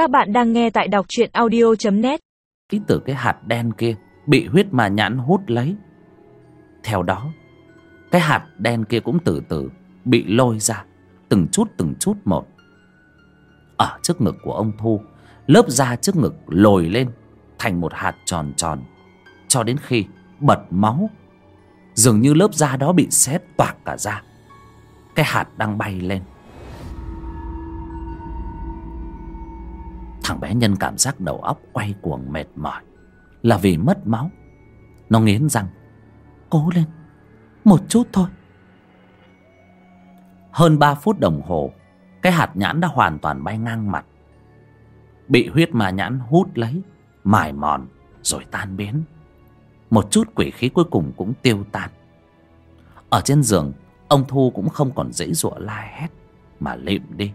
Các bạn đang nghe tại đọc truyện audio.net Ý từ cái hạt đen kia Bị huyết ma nhãn hút lấy. Theo đó, Cái hạt đen kia cũng từ từ Bị lôi ra, Từng chút từng chút một. Ở trước ngực của ông Thu, Lớp da trước ngực lồi lên Thành một hạt tròn tròn, Cho đến khi bật máu. Dường như lớp da đó bị xé toạc cả ra Cái hạt đang bay lên. Thằng bé nhân cảm giác đầu óc quay cuồng mệt mỏi. Là vì mất máu. Nó nghiến răng. Cố lên. Một chút thôi. Hơn ba phút đồng hồ, Cái hạt nhãn đã hoàn toàn bay ngang mặt. Bị huyết ma nhãn hút lấy, Mài mòn, Rồi tan biến. Một chút quỷ khí cuối cùng cũng tiêu tan. Ở trên giường, Ông Thu cũng không còn dãy dụa la hét, Mà lịm đi.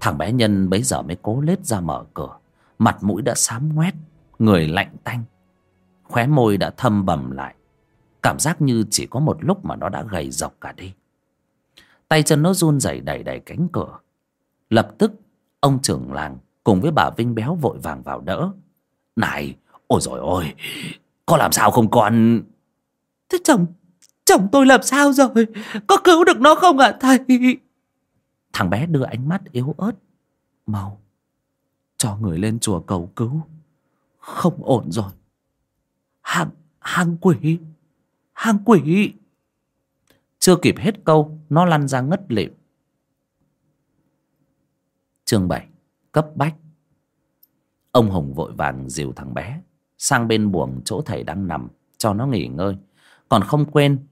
Thằng bé Nhân bấy giờ mới cố lết ra mở cửa. Mặt mũi đã xám ngoét, Người lạnh tanh. Khóe môi đã thâm bầm lại. Cảm giác như chỉ có một lúc mà nó đã gầy dọc cả đi. Tay chân nó run rẩy đẩy đẩy cánh cửa. Lập tức, Ông trưởng làng cùng với bà Vinh Béo vội vàng vào đỡ. Này, Ôi rồi ôi, Có làm sao không con? Thế chồng Chồng tôi làm sao rồi? Có cứu được nó không ạ, thầy? Thằng bé đưa ánh mắt yếu ớt Mau Cho người lên chùa cầu cứu. Không ổn rồi. Hàng, hàng quỷ Hàng quỷ. Chưa kịp hết câu Nó lăn ra ngất lịm. Chương 7 Cấp bách. Ông Hùng vội vàng dìu thằng bé Sang bên buồng chỗ thầy đang nằm Cho nó nghỉ ngơi. Còn không quên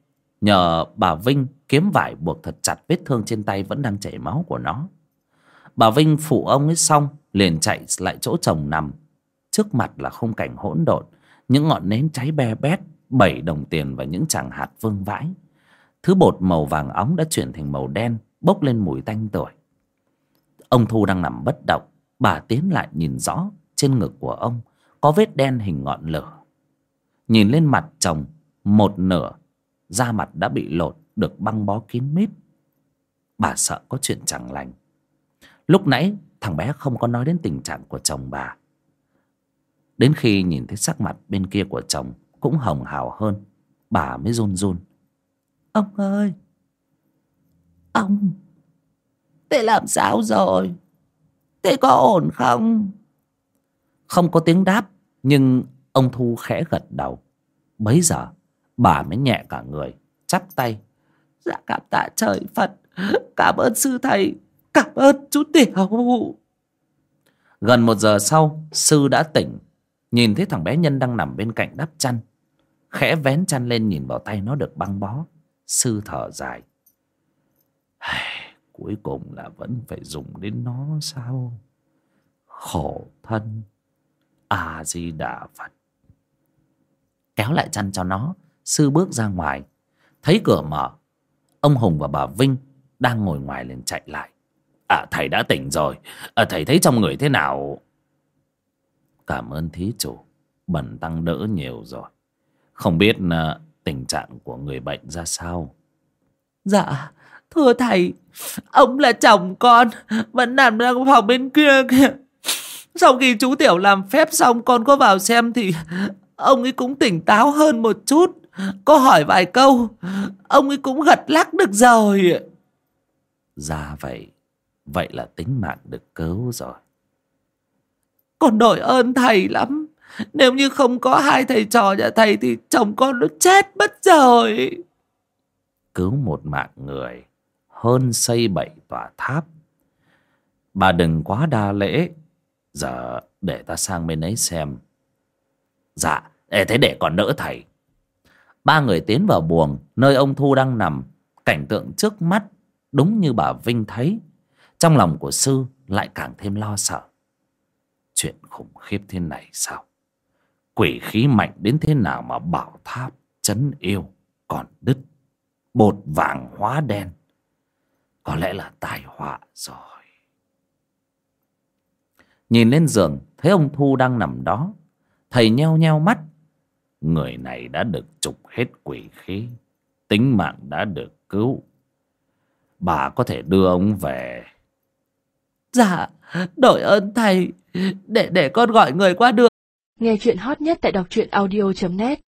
Nhờ bà Vinh kiếm vải buộc thật chặt vết thương trên tay vẫn đang chảy máu của nó. Bà Vinh phụ ông ấy xong liền chạy lại chỗ chồng nằm. Trước mặt là khung cảnh hỗn độn, những ngọn nến cháy be bét, bảy đồng tiền và những chàng hạt vương vãi. Thứ bột màu vàng óng đã chuyển thành màu đen, bốc lên mùi tanh tuổi. Ông Thu đang nằm bất động, bà tiến lại nhìn rõ trên ngực của ông có vết đen hình ngọn lửa. Nhìn lên mặt chồng, một nửa da mặt đã bị lột, được băng bó kín mít. Bà sợ có chuyện chẳng lành. Lúc nãy, thằng bé không có nói đến tình trạng của chồng bà. Đến khi nhìn thấy sắc mặt bên kia của chồng cũng hồng hào hơn, bà mới run run. Ông ơi! Ông! Thế làm sao rồi? Thế có ổn không? Không có tiếng đáp, nhưng ông thu khẽ gật đầu. Bấy giờ bà mới nhẹ cả người, chắp tay. Dạ cảm tạ trời phật. Cảm ơn sư thầy. Cảm ơn chú tiểu. Gần một giờ sau, sư đã tỉnh. Nhìn thấy thằng bé nhân đang nằm bên cạnh đắp chăn. Khẽ vén chăn lên nhìn vào tay nó được băng bó. Sư thở dài. Cuối cùng là vẫn phải dùng đến nó sao? Khổ thân. A di đà phật. Kéo lại chăn cho nó sư bước ra ngoài. Thấy cửa mở ông hùng và bà vinh đang ngồi ngoài liền chạy lại. À thầy đã tỉnh rồi. À, thầy thấy trong người thế nào? Cảm ơn thí chủ bẩn tăng đỡ nhiều rồi. Không biết uh, tình trạng của người bệnh ra sao? Dạ thưa thầy ông là chồng con vẫn nằm trong phòng bên kia kìa. Sau khi chú tiểu làm phép xong con có vào xem thì ông ấy cũng tỉnh táo hơn một chút có hỏi vài câu Ông ấy cũng gật lắc được rồi. Ra dạ vậy Vậy là tính mạng được cứu rồi. Con đội ơn thầy lắm. Nếu như không có hai thầy trò nhà thầy Thì chồng con nó chết mất rồi. Cứu một mạng người Hơn xây bảy tòa tháp. Bà đừng quá đa lễ. Giờ để ta sang bên ấy xem. Dạ Thế để còn đỡ thầy ba người tiến vào buồng, nơi ông thu đang nằm. Cảnh tượng trước mắt đúng như bà vinh thấy. Trong lòng của sư lại càng thêm lo sợ. Chuyện khủng khiếp thế này sao? Quỷ khí mạnh đến thế nào mà bảo tháp chấn yêu, còn đứt, bột vàng hóa đen? Có lẽ là tai họa rồi. Nhìn lên giường, thấy ông thu đang nằm đó. Thầy nheo nheo mắt người này đã được trục hết quỷ khí. Tính mạng đã được cứu. Bà có thể đưa ông về. Dạ Đổi ơn thầy. Để để con gọi người qua đường. Nghe chuyện hot nhất tại đọc truyện audio.net